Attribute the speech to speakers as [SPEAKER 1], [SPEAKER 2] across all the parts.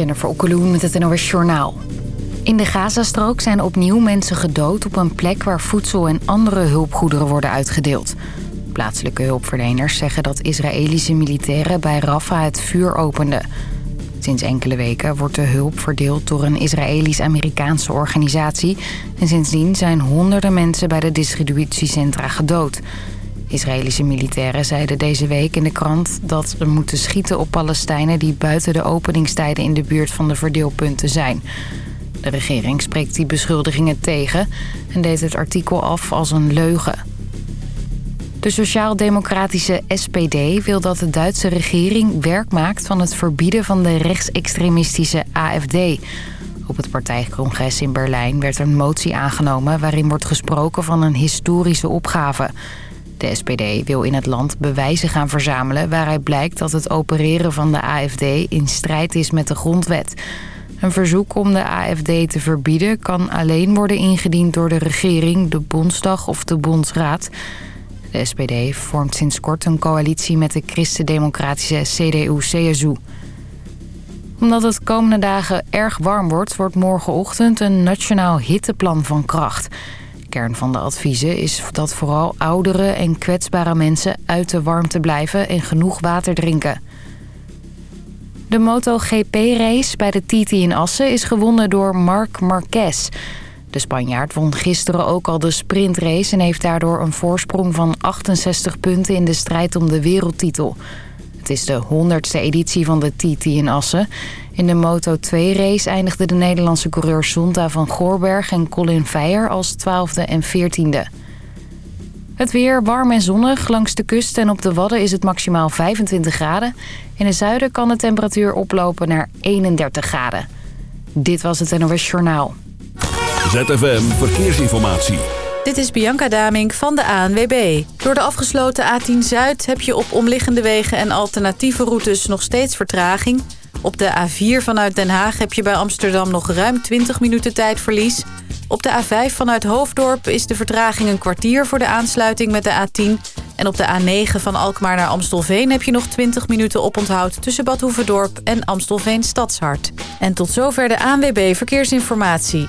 [SPEAKER 1] Jennifer Okkeloen met het NOS Journaal. In de Gazastrook zijn opnieuw mensen gedood op een plek waar voedsel en andere hulpgoederen worden uitgedeeld. Plaatselijke hulpverleners zeggen dat Israëlische militairen bij Rafah het vuur openden. Sinds enkele weken wordt de hulp verdeeld door een Israëlisch-Amerikaanse organisatie... en sindsdien zijn honderden mensen bij de distributiecentra gedood... Israëlische militairen zeiden deze week in de krant dat ze moeten schieten op Palestijnen die buiten de openingstijden in de buurt van de verdeelpunten zijn. De regering spreekt die beschuldigingen tegen en deed het artikel af als een leugen. De sociaal-democratische SPD wil dat de Duitse regering werk maakt van het verbieden van de rechtsextremistische AFD. Op het partijcongres in Berlijn werd een motie aangenomen waarin wordt gesproken van een historische opgave. De SPD wil in het land bewijzen gaan verzamelen... waaruit blijkt dat het opereren van de AFD in strijd is met de grondwet. Een verzoek om de AFD te verbieden kan alleen worden ingediend door de regering, de Bondsdag of de Bondsraad. De SPD vormt sinds kort een coalitie met de christendemocratische CDU-CSU. Omdat het komende dagen erg warm wordt, wordt morgenochtend een nationaal hitteplan van kracht kern van de adviezen is dat vooral oudere en kwetsbare mensen uit de warmte blijven en genoeg water drinken. De MotoGP-race bij de TT in Assen is gewonnen door Marc Marquez. De Spanjaard won gisteren ook al de sprintrace en heeft daardoor een voorsprong van 68 punten in de strijd om de wereldtitel. Het is de 100ste editie van de TT in Assen in de Moto2-race eindigden de Nederlandse coureurs Zonta van Goorberg en Colin Veijer als 12e en 14e. Het weer warm en zonnig. Langs de kust en op de Wadden is het maximaal 25 graden. In het zuiden kan de temperatuur oplopen naar 31 graden. Dit was het NOS Journaal.
[SPEAKER 2] ZFM Verkeersinformatie.
[SPEAKER 3] Dit is Bianca Damink van de ANWB. Door de afgesloten A10 Zuid heb je op omliggende wegen en alternatieve routes nog steeds vertraging... Op de A4 vanuit Den Haag heb je bij Amsterdam nog ruim 20 minuten tijdverlies. Op de A5 vanuit Hoofddorp is de vertraging een kwartier voor de aansluiting met de A10. En op de A9 van Alkmaar naar Amstelveen heb je nog 20 minuten oponthoud... tussen Bad Hoevedorp en Amstelveen Stadshart. En tot zover de ANWB Verkeersinformatie.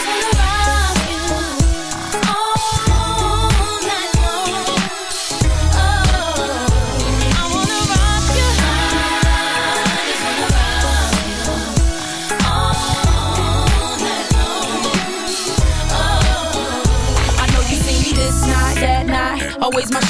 [SPEAKER 4] just wanna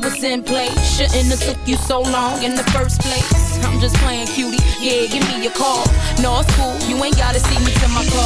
[SPEAKER 4] Now it's in place. Shouldn't have took you so long in the first place. I'm just playing cutie, yeah, give me a call. No, it's cool, you ain't gotta see me to my car.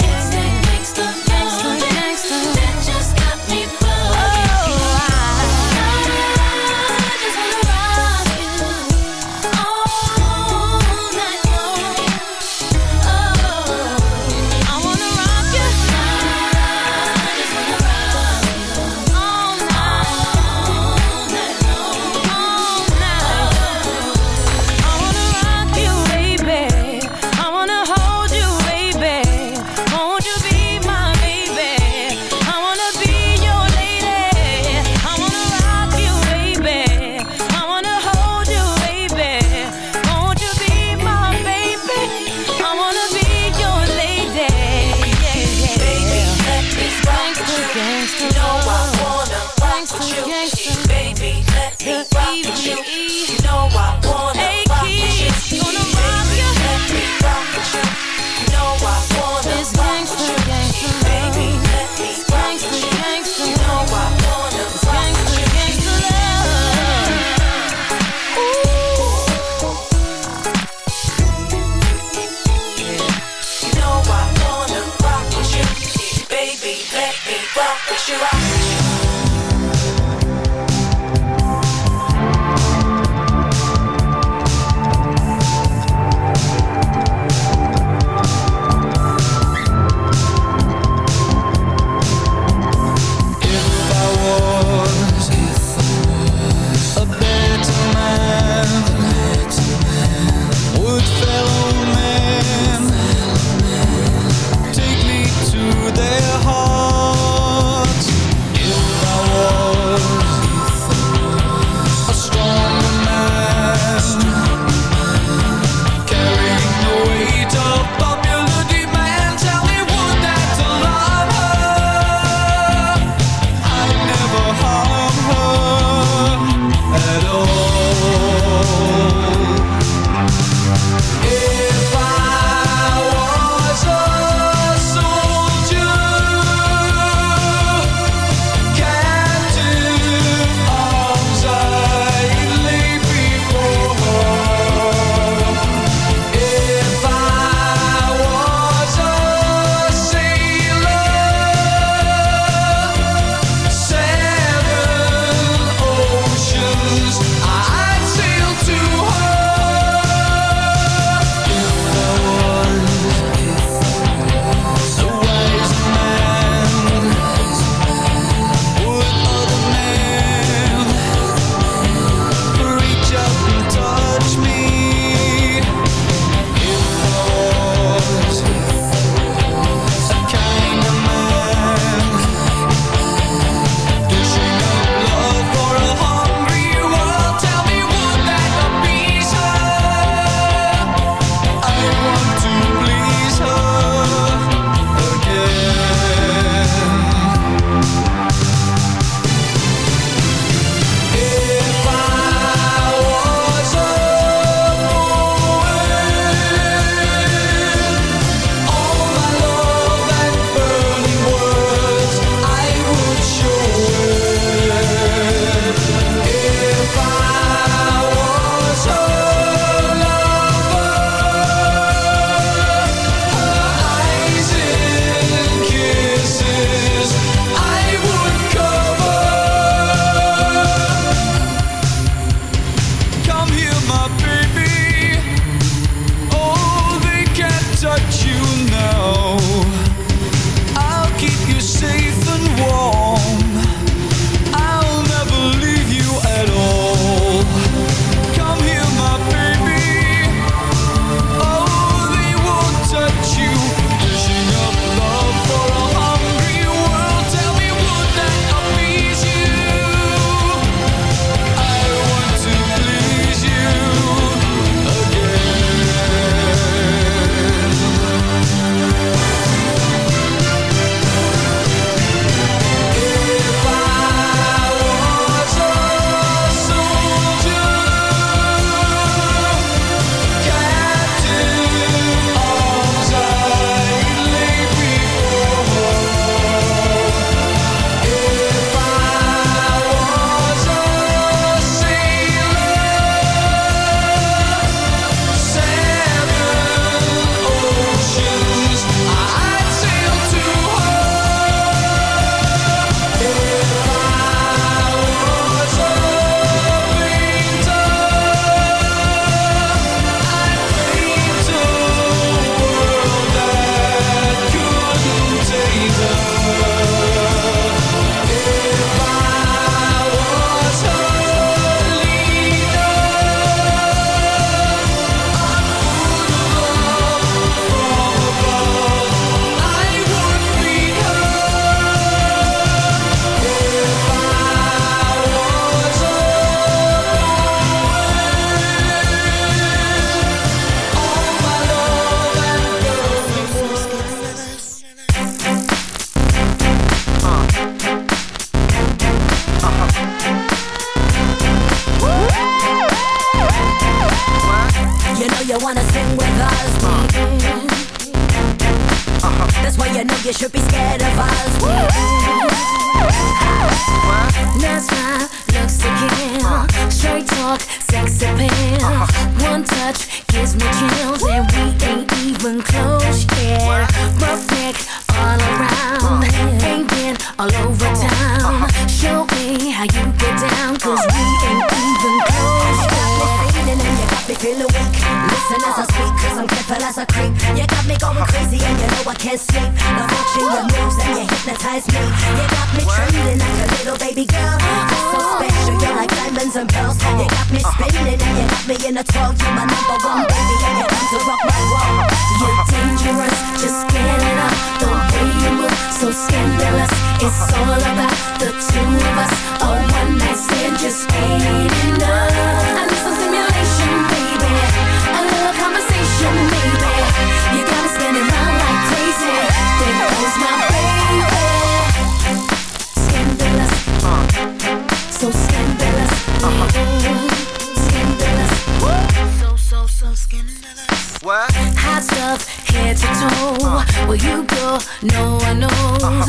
[SPEAKER 5] no one knows.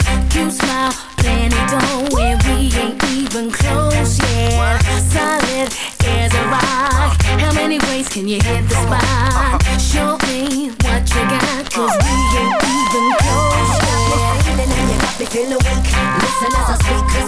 [SPEAKER 5] And we ain't even close. Solid as a rock. How many ways can you hit the spot? Show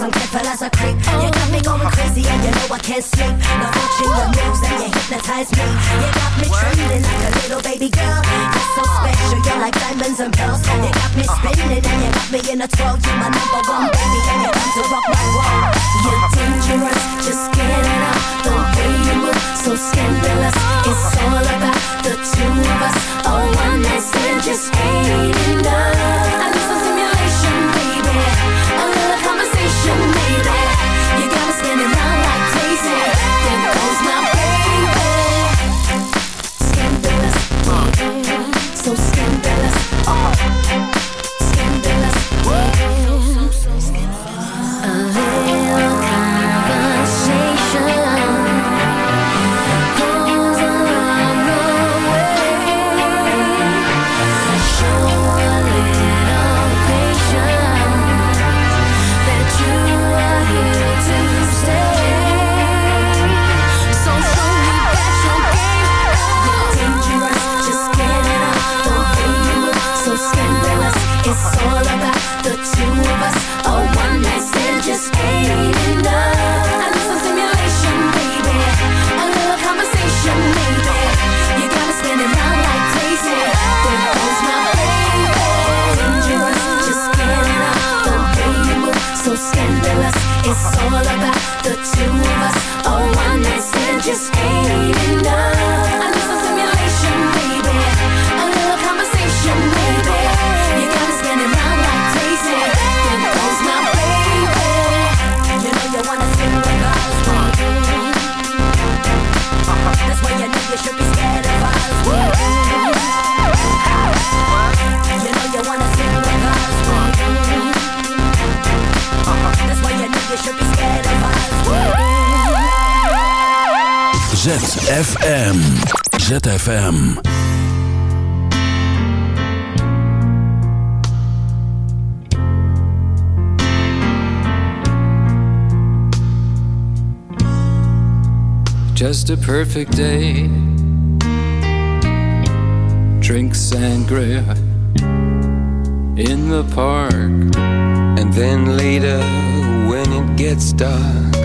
[SPEAKER 5] I'm careful as a creep. You got me going crazy and you know I can't sleep. No watching your moves and you hypnotize me. You got me trembling like a little baby girl. You're so special, you're like diamonds and pearls. You got me spinning and you got me in a twirl. You're my number one baby and you come to rock my world. You're dangerous, just get it up. The way you move, so scandalous. It's all about the two of us. A one night stand just ain't enough. you need it. just ain't enough
[SPEAKER 6] ZFM. ZFM.
[SPEAKER 7] Just a perfect day. Drink sangria in the park.
[SPEAKER 8] And then later, when it gets dark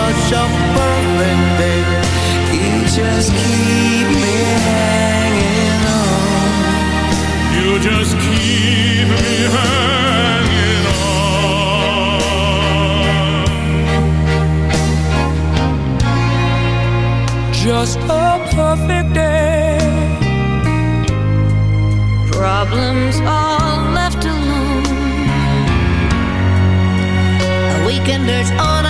[SPEAKER 2] such a perfect day You just keep me hanging on.
[SPEAKER 9] You just keep me hanging on.
[SPEAKER 10] Just a perfect day.
[SPEAKER 8] Problems all left alone. A weekender's on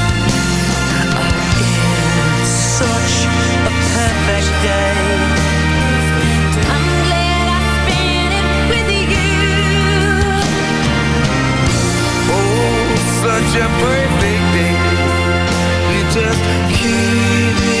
[SPEAKER 10] such a perfect day.
[SPEAKER 8] You
[SPEAKER 10] just keep me.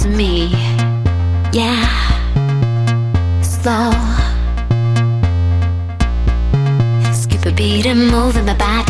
[SPEAKER 8] just me. Yeah, slow. Skip a beat and
[SPEAKER 11] move in my back.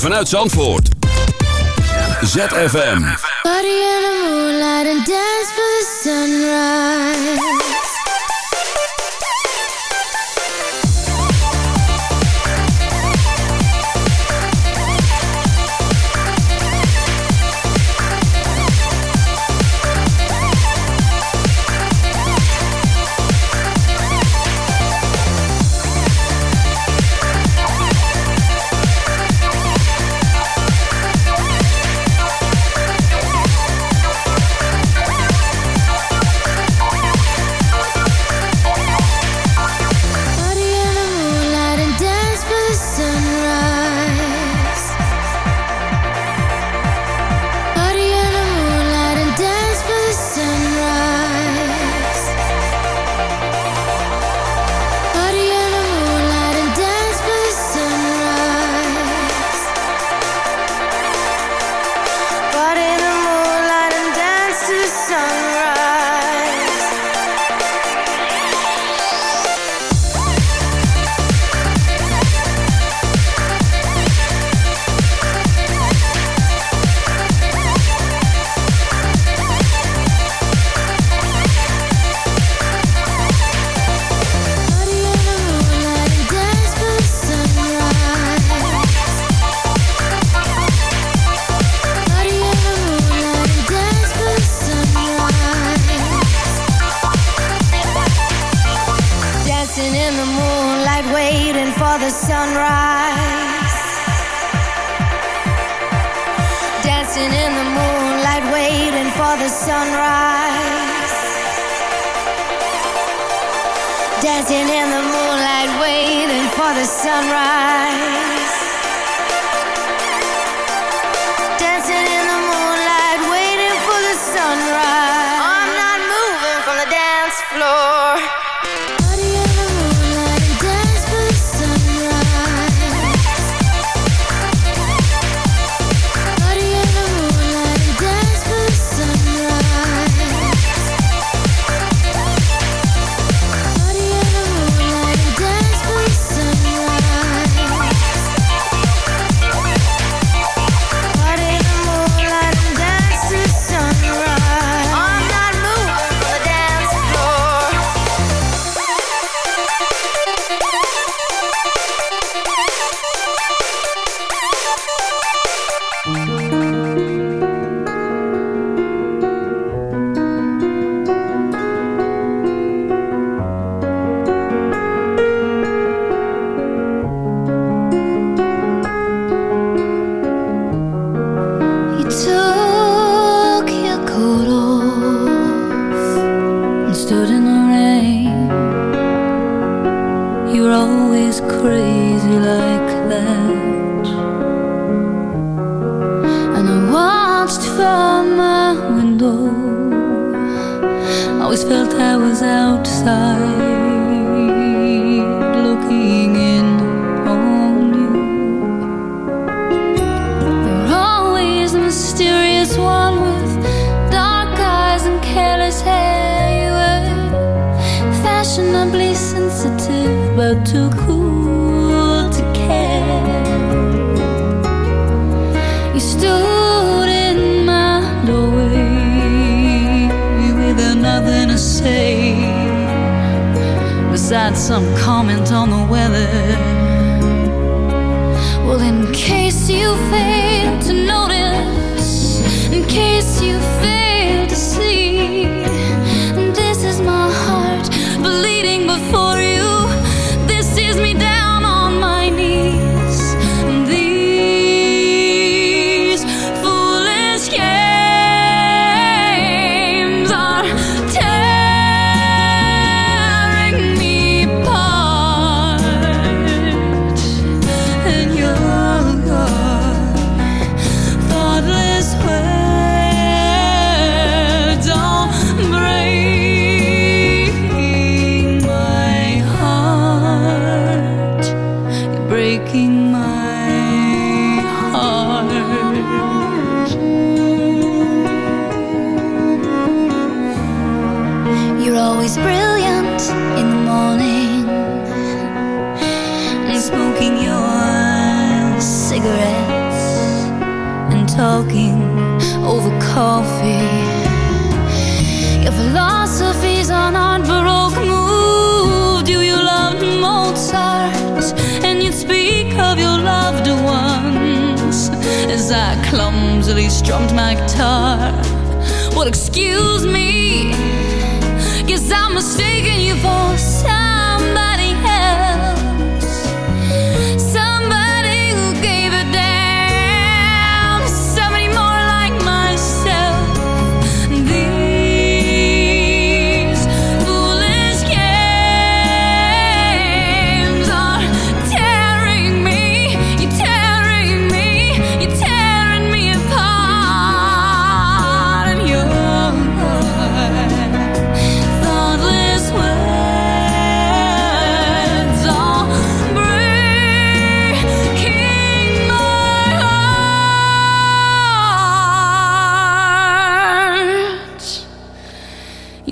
[SPEAKER 2] vanuit Zandvoort. ZFM.
[SPEAKER 10] Party in the moonlight and dance for the sunrise.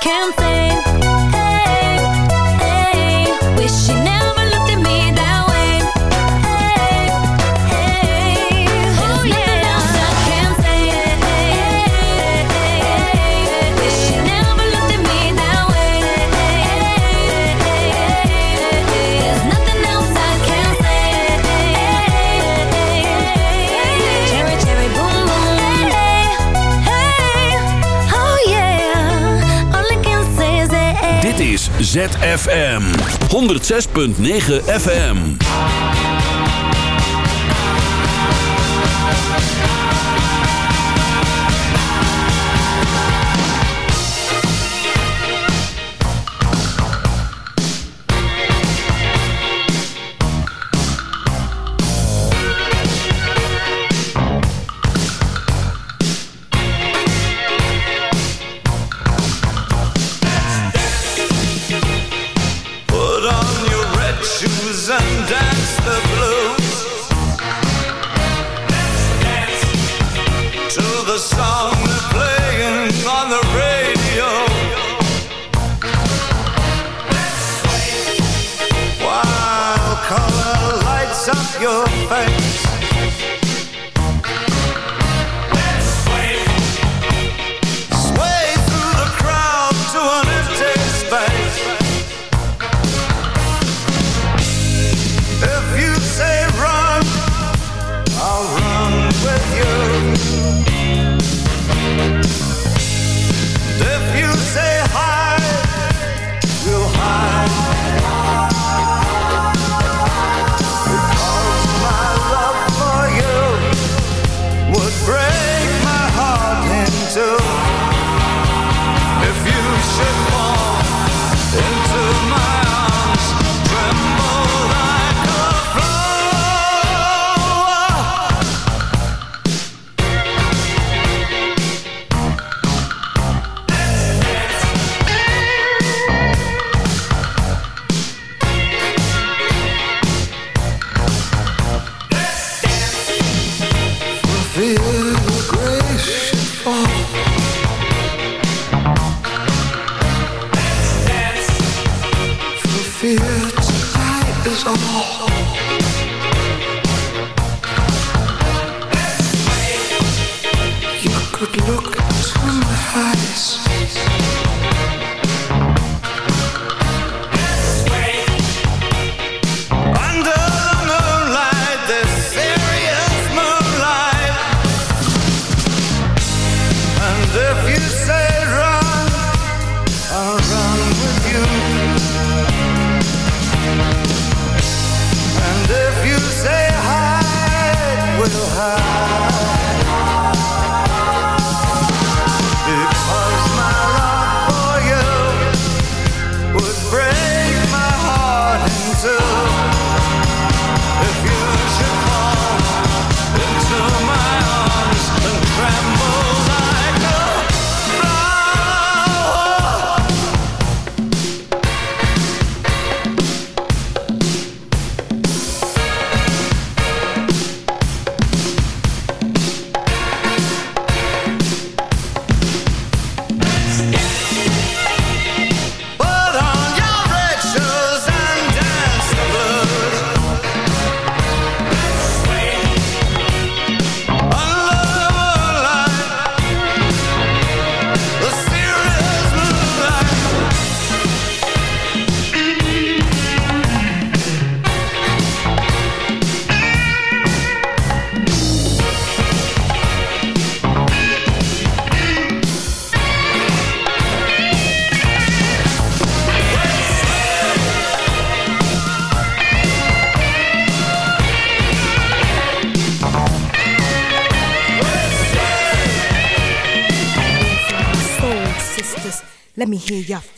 [SPEAKER 12] can't
[SPEAKER 2] ZFM 106.9 FM.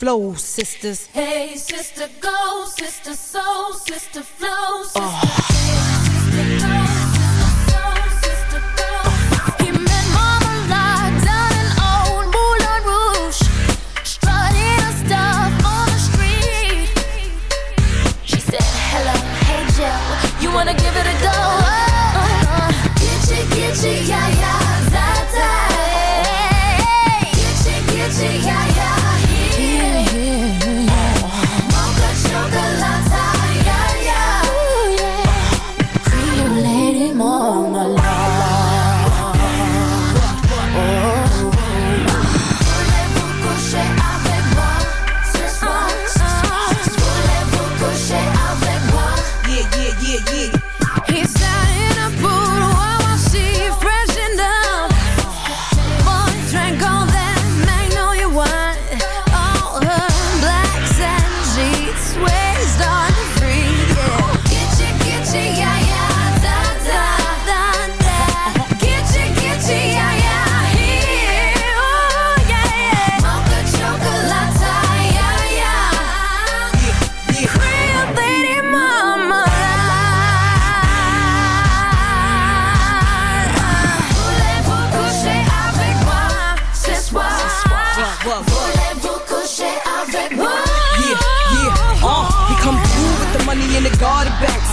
[SPEAKER 13] Flow, sisters.
[SPEAKER 10] Hey, sister, go,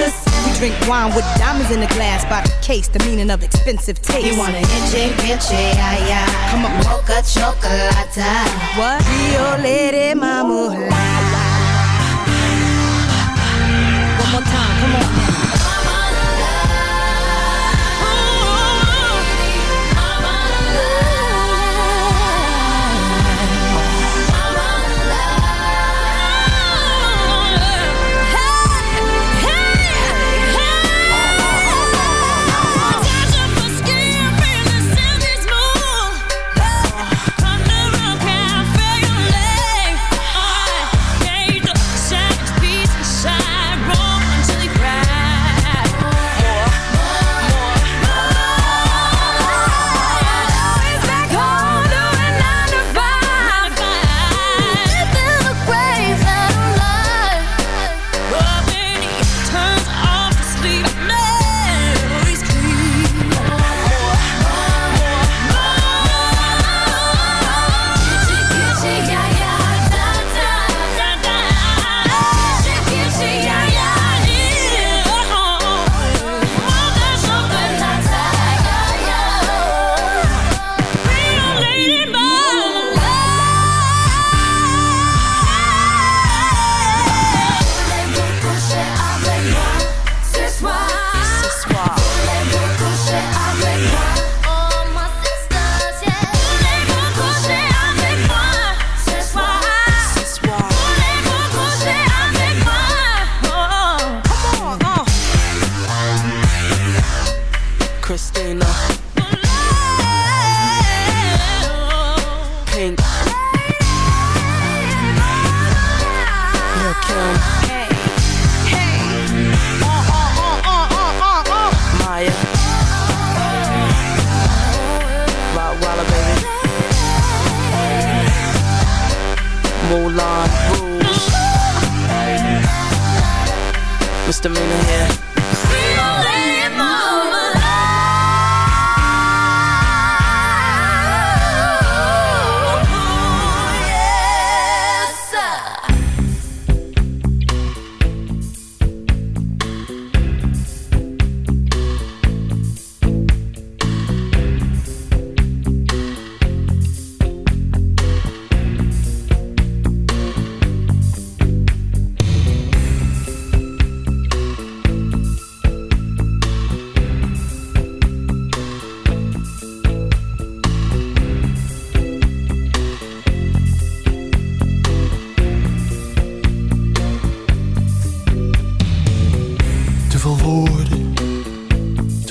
[SPEAKER 10] We drink wine with diamonds in the glass by the case, the meaning of expensive taste.
[SPEAKER 13] You want a inche, inche, ay, ay.
[SPEAKER 10] Come on,
[SPEAKER 13] mocha chocolate.
[SPEAKER 10] What? Rio Lady Mama.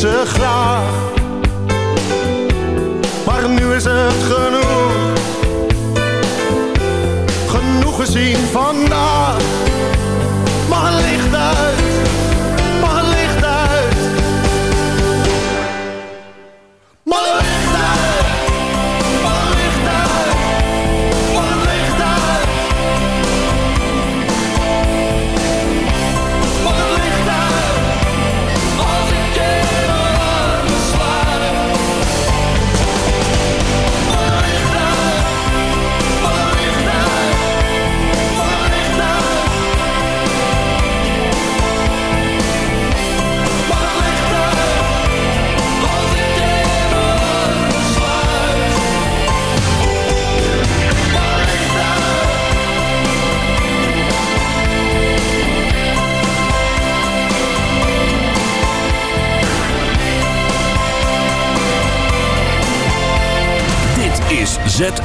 [SPEAKER 2] ze